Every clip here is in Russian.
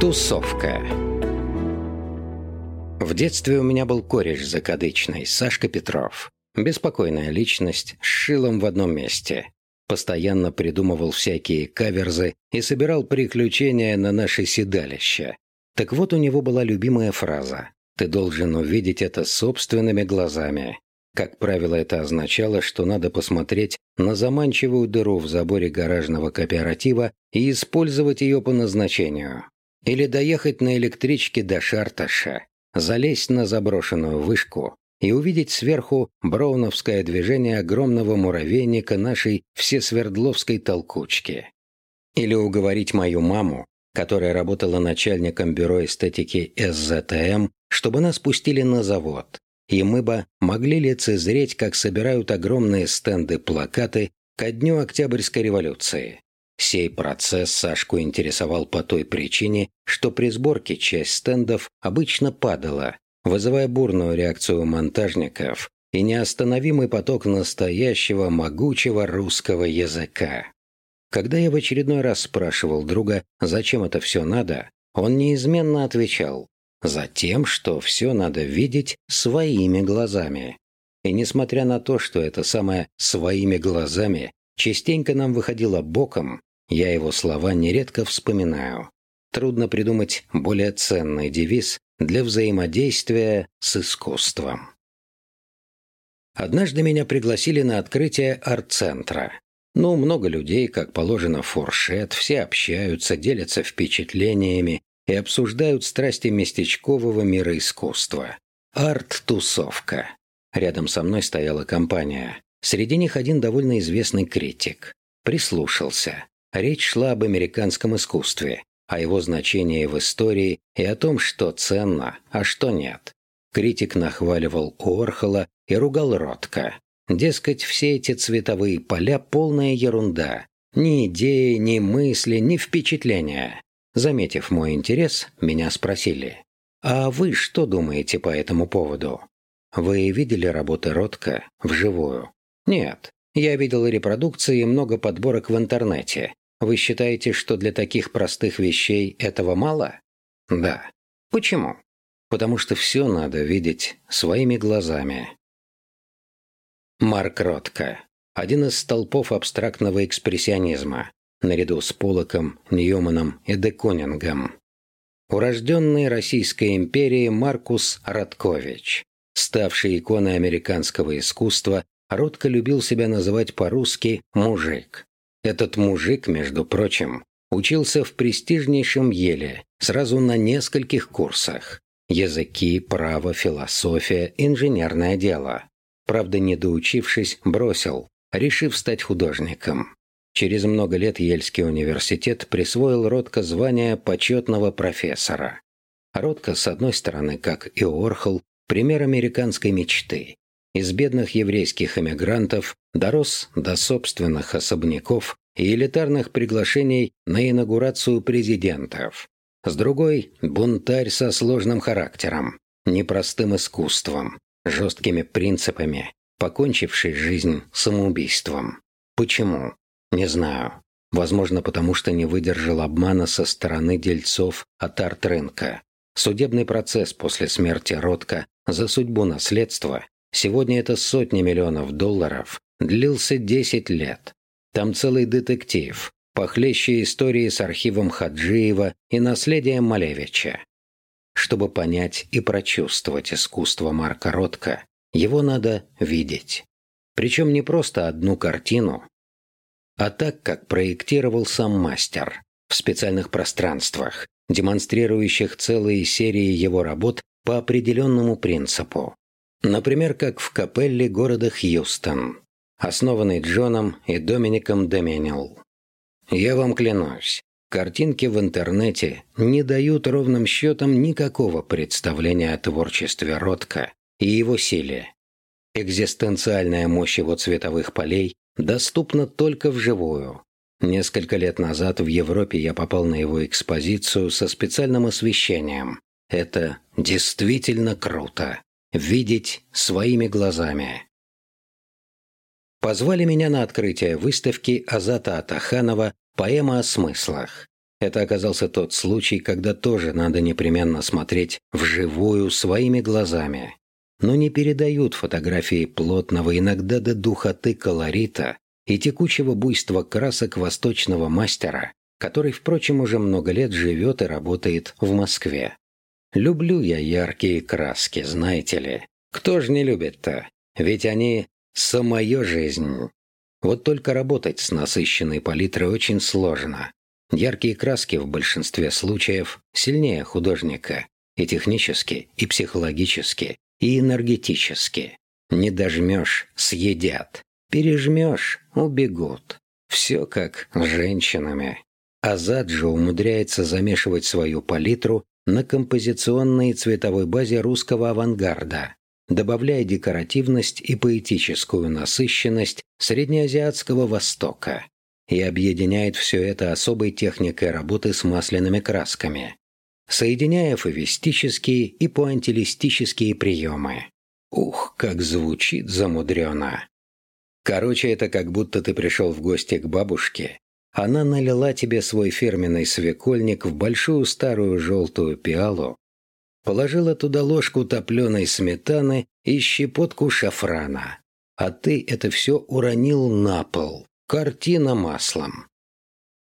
Тусовка В детстве у меня был кореш закадычный, Сашка Петров. Беспокойная личность, с шилом в одном месте. Постоянно придумывал всякие каверзы и собирал приключения на наше седалище. Так вот у него была любимая фраза «Ты должен увидеть это собственными глазами». Как правило, это означало, что надо посмотреть на заманчивую дыру в заборе гаражного кооператива и использовать ее по назначению. Или доехать на электричке до Шарташа, залезть на заброшенную вышку и увидеть сверху броуновское движение огромного муравейника нашей всесвердловской толкучки. Или уговорить мою маму, которая работала начальником бюро эстетики СЗТМ, чтобы нас пустили на завод, и мы бы могли лицезреть, как собирают огромные стенды-плакаты ко дню Октябрьской революции. Сей процесс Сашку интересовал по той причине, что при сборке часть стендов обычно падала, вызывая бурную реакцию монтажников и неостановимый поток настоящего могучего русского языка. Когда я в очередной раз спрашивал друга, зачем это все надо, он неизменно отвечал Затем, что все надо видеть своими глазами. И несмотря на то, что это самое «своими глазами» частенько нам выходило боком, я его слова нередко вспоминаю. Трудно придумать более ценный девиз для взаимодействия с искусством. Однажды меня пригласили на открытие арт-центра. Ну, много людей, как положено, фуршет, все общаются, делятся впечатлениями, и обсуждают страсти местечкового мира искусства. Арт-тусовка. Рядом со мной стояла компания. Среди них один довольно известный критик. Прислушался. Речь шла об американском искусстве, о его значении в истории и о том, что ценно, а что нет. Критик нахваливал Орхола и ругал Ротко. Дескать, все эти цветовые поля – полная ерунда. Ни идеи, ни мысли, ни впечатления. Заметив мой интерес, меня спросили, «А вы что думаете по этому поводу? Вы видели работы Ротко вживую?» «Нет, я видел репродукции и много подборок в интернете. Вы считаете, что для таких простых вещей этого мало?» «Да». «Почему?» «Потому что все надо видеть своими глазами». Марк Ротко. Один из столпов абстрактного экспрессионизма наряду с Полоком, Ньюманом и Деконингом. Урожденный Российской империи Маркус Радкович, ставший иконой американского искусства, Ротко любил себя называть по-русски «мужик». Этот мужик, между прочим, учился в престижнейшем Еле сразу на нескольких курсах. Языки, право, философия, инженерное дело. Правда, не доучившись, бросил, решив стать художником. Через много лет Ельский университет присвоил Ротко звание почетного профессора. Ротко, с одной стороны, как и Орхол, пример американской мечты. Из бедных еврейских эмигрантов дорос до собственных особняков и элитарных приглашений на инаугурацию президентов. С другой – бунтарь со сложным характером, непростым искусством, жесткими принципами, покончивший жизнь самоубийством. Почему? Не знаю. Возможно, потому что не выдержал обмана со стороны дельцов от арт-рынка. Судебный процесс после смерти Ротко за судьбу наследства, сегодня это сотни миллионов долларов, длился 10 лет. Там целый детектив, похлеще истории с архивом Хаджиева и наследием Малевича. Чтобы понять и прочувствовать искусство Марка Ротко, его надо видеть. Причем не просто одну картину, а так, как проектировал сам мастер, в специальных пространствах, демонстрирующих целые серии его работ по определенному принципу. Например, как в капелле города Хьюстон, основанной Джоном и Домиником Деменил. Я вам клянусь, картинки в интернете не дают ровным счетом никакого представления о творчестве Ротко и его силе. Экзистенциальная мощь его цветовых полей доступна только вживую. Несколько лет назад в Европе я попал на его экспозицию со специальным освещением. Это действительно круто. Видеть своими глазами. Позвали меня на открытие выставки Азата Атаханова «Поэма о смыслах». Это оказался тот случай, когда тоже надо непременно смотреть вживую своими глазами. Но не передают фотографии плотного, иногда до духоты колорита и текучего буйства красок восточного мастера, который, впрочем, уже много лет живет и работает в Москве. Люблю я яркие краски, знаете ли. Кто же не любит-то? Ведь они – самая жизнь. Вот только работать с насыщенной палитрой очень сложно. Яркие краски в большинстве случаев сильнее художника и технически, и психологически, и энергетически. Не дожмешь – съедят. Пережмешь – убегут. Все как с женщинами. Азаджо умудряется замешивать свою палитру на композиционной цветовой базе русского авангарда, добавляя декоративность и поэтическую насыщенность среднеазиатского Востока и объединяет все это особой техникой работы с масляными красками, соединяя фавистические и пуантилистические приемы. Ух, как звучит замудрено! Короче, это как будто ты пришел в гости к бабушке она налила тебе свой фирменный свекольник в большую старую желтую пиалу, положила туда ложку топленой сметаны и щепотку шафрана, а ты это все уронил на пол. Картина маслом.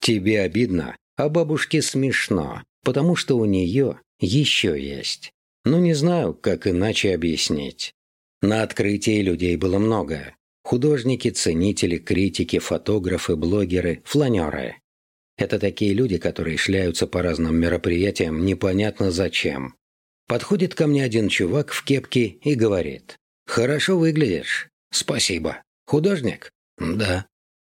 Тебе обидно, а бабушке смешно, потому что у нее еще есть. Ну, не знаю, как иначе объяснить. На открытии людей было много. Художники, ценители, критики, фотографы, блогеры, фланеры. Это такие люди, которые шляются по разным мероприятиям непонятно зачем. Подходит ко мне один чувак в кепке и говорит. «Хорошо выглядишь. Спасибо. Художник?» «Да».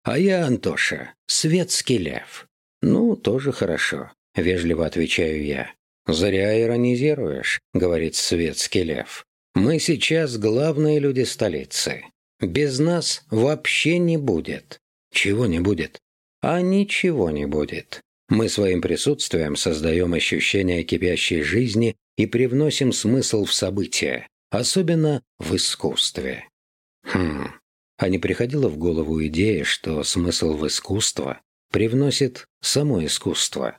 «А я Антоша. Светский лев». «Ну, тоже хорошо», — вежливо отвечаю я. «Зря иронизируешь», — говорит светский лев. «Мы сейчас главные люди столицы. Без нас вообще не будет. Чего не будет? А ничего не будет. Мы своим присутствием создаем ощущение кипящей жизни и привносим смысл в события, особенно в искусстве. Хм, а не приходила в голову идея, что смысл в искусство привносит само искусство?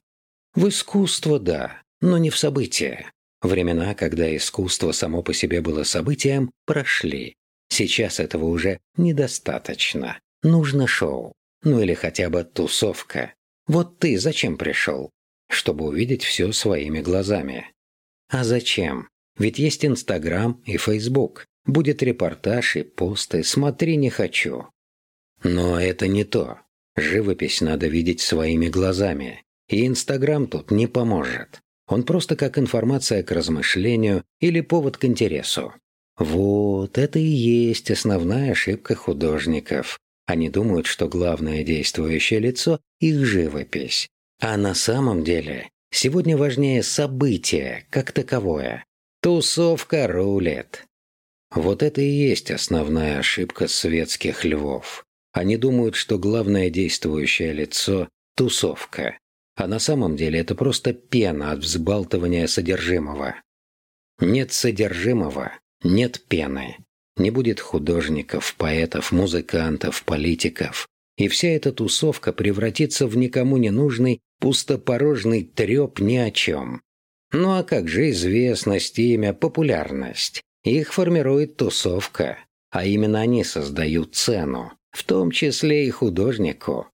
В искусство – да, но не в события. Времена, когда искусство само по себе было событием, прошли. Сейчас этого уже недостаточно. Нужно шоу. Ну или хотя бы тусовка. Вот ты зачем пришел? Чтобы увидеть все своими глазами. А зачем? Ведь есть Инстаграм и Фейсбук. Будет репортаж и посты «Смотри, не хочу». Но это не то. Живопись надо видеть своими глазами. И Инстаграм тут не поможет. Он просто как информация к размышлению или повод к интересу. Вот это и есть основная ошибка художников. Они думают, что главное действующее лицо – их живопись. А на самом деле сегодня важнее событие как таковое. Тусовка рулет. Вот это и есть основная ошибка светских львов. Они думают, что главное действующее лицо – тусовка. А на самом деле это просто пена от взбалтывания содержимого. Нет содержимого, нет пены. Не будет художников, поэтов, музыкантов, политиков. И вся эта тусовка превратится в никому не нужный, пустопорожный треп ни о чем. Ну а как же известность, имя, популярность? Их формирует тусовка, а именно они создают цену, в том числе и художнику.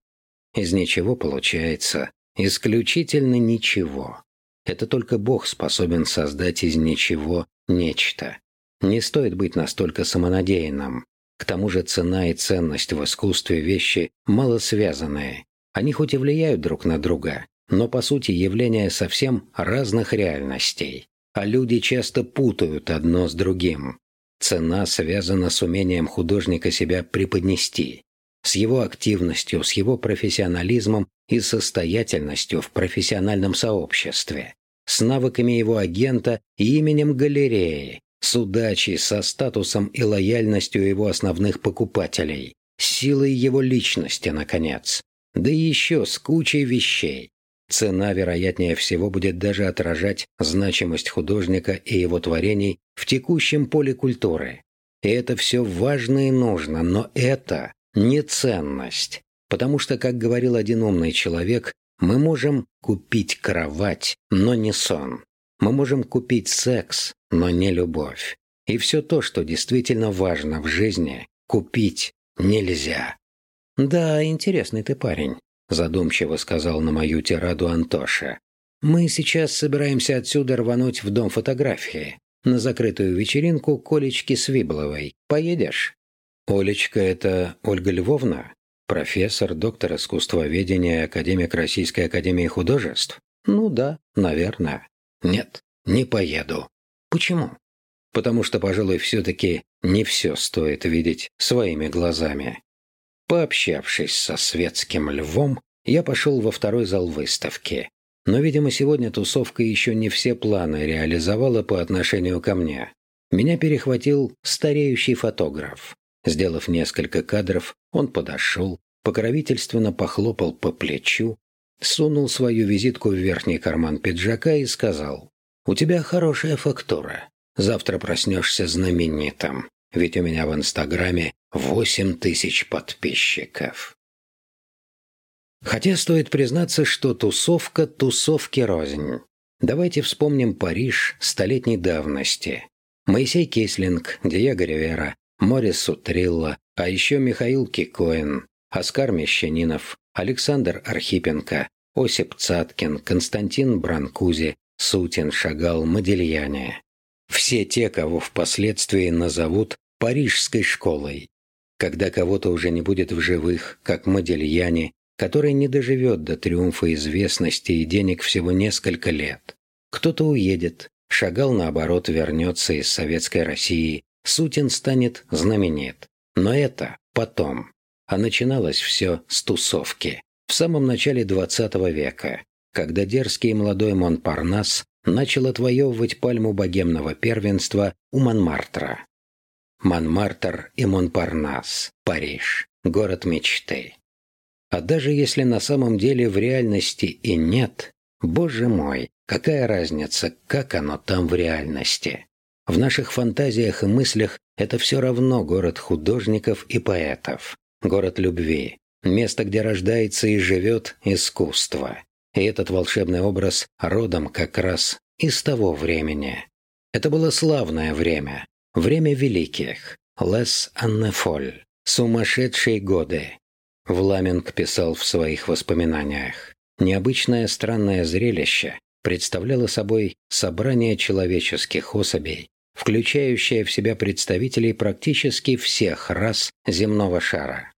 Из ничего получается исключительно ничего. Это только Бог способен создать из ничего нечто. Не стоит быть настолько самонадеянным. К тому же цена и ценность в искусстве вещи мало связанные. Они хоть и влияют друг на друга, но по сути явления совсем разных реальностей. А люди часто путают одно с другим. Цена связана с умением художника себя преподнести, с его активностью, с его профессионализмом и состоятельностью в профессиональном сообществе, с навыками его агента и именем галереи, с удачей, со статусом и лояльностью его основных покупателей, силой его личности, наконец. Да еще с кучей вещей. Цена, вероятнее всего, будет даже отражать значимость художника и его творений в текущем поле культуры. И это все важно и нужно, но это не ценность. Потому что, как говорил один умный человек, Мы можем купить кровать, но не сон. Мы можем купить секс, но не любовь. И все то, что действительно важно в жизни, купить нельзя. «Да, интересный ты парень», – задумчиво сказал на мою тираду Антоша. «Мы сейчас собираемся отсюда рвануть в дом фотографии, на закрытую вечеринку Колечки Свибловой. Поедешь?» «Олечка – это Ольга Львовна?» Профессор, доктор искусствоведения, академик Российской академии художеств? Ну да, наверное. Нет, не поеду. Почему? Потому что, пожалуй, все-таки не все стоит видеть своими глазами. Пообщавшись со светским львом, я пошел во второй зал выставки. Но, видимо, сегодня тусовка еще не все планы реализовала по отношению ко мне. Меня перехватил стареющий фотограф. Сделав несколько кадров, он подошел, покровительственно похлопал по плечу, сунул свою визитку в верхний карман пиджака и сказал, «У тебя хорошая фактура. Завтра проснешься знаменитым, ведь у меня в Инстаграме восемь тысяч подписчиков». Хотя стоит признаться, что тусовка тусовки рознь. Давайте вспомним Париж столетней давности. Моисей Кислинг, Диего Ривера, Морис Сутрилла, а еще Михаил Кикоин, Оскар Мещанинов, Александр Архипенко, Осип Цаткин, Константин Бранкузи, Сутин, Шагал, Модельяне. Все те, кого впоследствии назовут Парижской школой. Когда кого-то уже не будет в живых, как Модельяне, который не доживет до триумфа известности и денег всего несколько лет. Кто-то уедет, Шагал, наоборот, вернется из Советской России, Сутин станет знаменит. Но это потом. А начиналось все с тусовки. В самом начале XX века, когда дерзкий молодой Монпарнас начал отвоевывать пальму богемного первенства у Монмартра. Монмартр и Монпарнас, Париж, город мечты. А даже если на самом деле в реальности и нет, боже мой, какая разница, как оно там в реальности? В наших фантазиях и мыслях это все равно город художников и поэтов, город любви, место, где рождается и живет искусство. И этот волшебный образ родом как раз из того времени. Это было славное время, время великих, лес аннефоль, сумасшедшие годы. Вламинг писал в своих воспоминаниях. Необычное странное зрелище представляло собой собрание человеческих особей, включающая в себя представителей практически всех рас земного шара.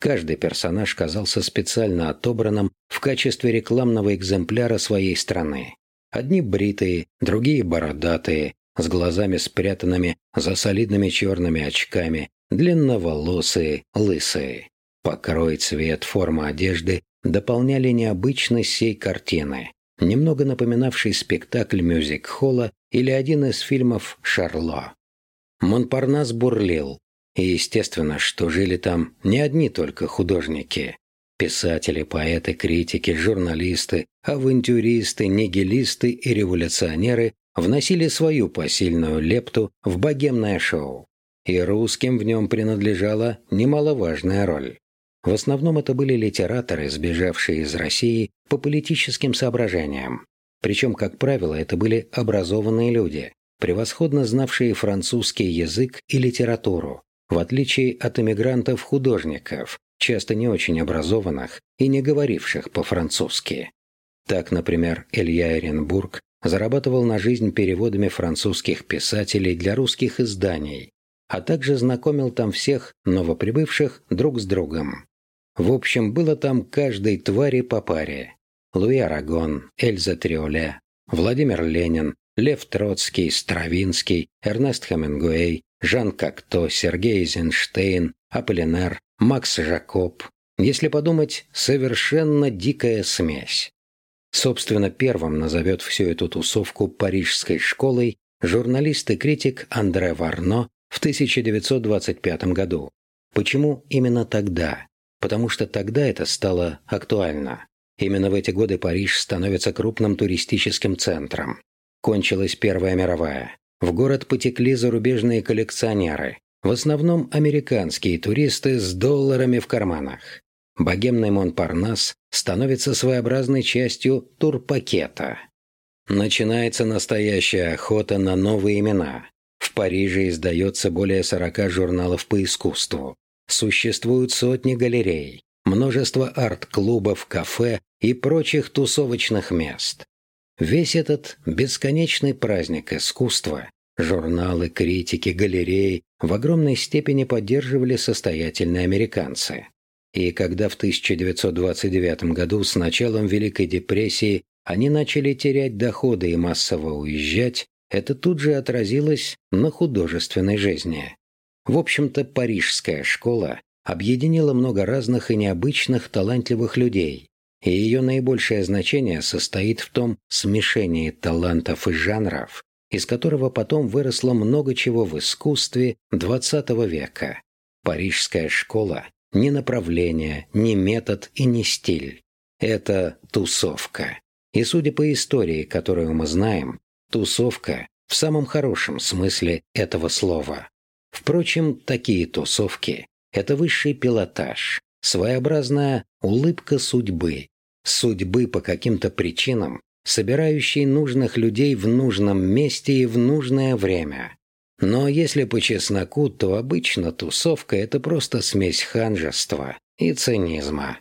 Каждый персонаж казался специально отобранным в качестве рекламного экземпляра своей страны. Одни бритые, другие бородатые, с глазами спрятанными за солидными черными очками, длинноволосые, лысые. Покрой, цвет, форма одежды дополняли необычность всей картины, немного напоминавший спектакль мюзик-холла или один из фильмов «Шарло». Монпарнас бурлил, и естественно, что жили там не одни только художники. Писатели, поэты, критики, журналисты, авантюристы, нигилисты и революционеры вносили свою посильную лепту в богемное шоу. И русским в нем принадлежала немаловажная роль. В основном это были литераторы, сбежавшие из России по политическим соображениям. Причем, как правило, это были образованные люди, превосходно знавшие французский язык и литературу, в отличие от эмигрантов-художников, часто не очень образованных и не говоривших по-французски. Так, например, Илья Эренбург зарабатывал на жизнь переводами французских писателей для русских изданий, а также знакомил там всех новоприбывших друг с другом. В общем, было там каждой твари по паре. Луи Арагон, Эльза Триоле, Владимир Ленин, Лев Троцкий, Стравинский, Эрнест Хемингуэй, Жан Кокто, Сергей Эйзенштейн, Аполлинар, Макс Жакоб. Если подумать, совершенно дикая смесь. Собственно, первым назовет всю эту тусовку парижской школой журналист и критик Андре Варно в 1925 году. Почему именно тогда? Потому что тогда это стало актуально. Именно в эти годы Париж становится крупным туристическим центром. Кончилась Первая мировая. В город потекли зарубежные коллекционеры, в основном американские туристы с долларами в карманах. богемный Монпарнас становится своеобразной частью турпакета. Начинается настоящая охота на новые имена. В Париже издается более 40 журналов по искусству. Существуют сотни галерей, множество арт-клубов, кафе и прочих тусовочных мест. Весь этот бесконечный праздник искусства, журналы, критики, галереи в огромной степени поддерживали состоятельные американцы. И когда в 1929 году с началом Великой депрессии они начали терять доходы и массово уезжать, это тут же отразилось на художественной жизни. В общем-то, парижская школа объединила много разных и необычных талантливых людей, и ее наибольшее значение состоит в том смешении талантов и жанров, из которого потом выросло много чего в искусстве XX века. Парижская школа ни направление, ни метод и ни стиль. Это тусовка. И судя по истории, которую мы знаем, тусовка в самом хорошем смысле этого слова. Впрочем, такие тусовки – это высший пилотаж, своеобразная улыбка судьбы, судьбы по каким-то причинам, собирающей нужных людей в нужном месте и в нужное время. Но если по чесноку, то обычно тусовка – это просто смесь ханжества и цинизма.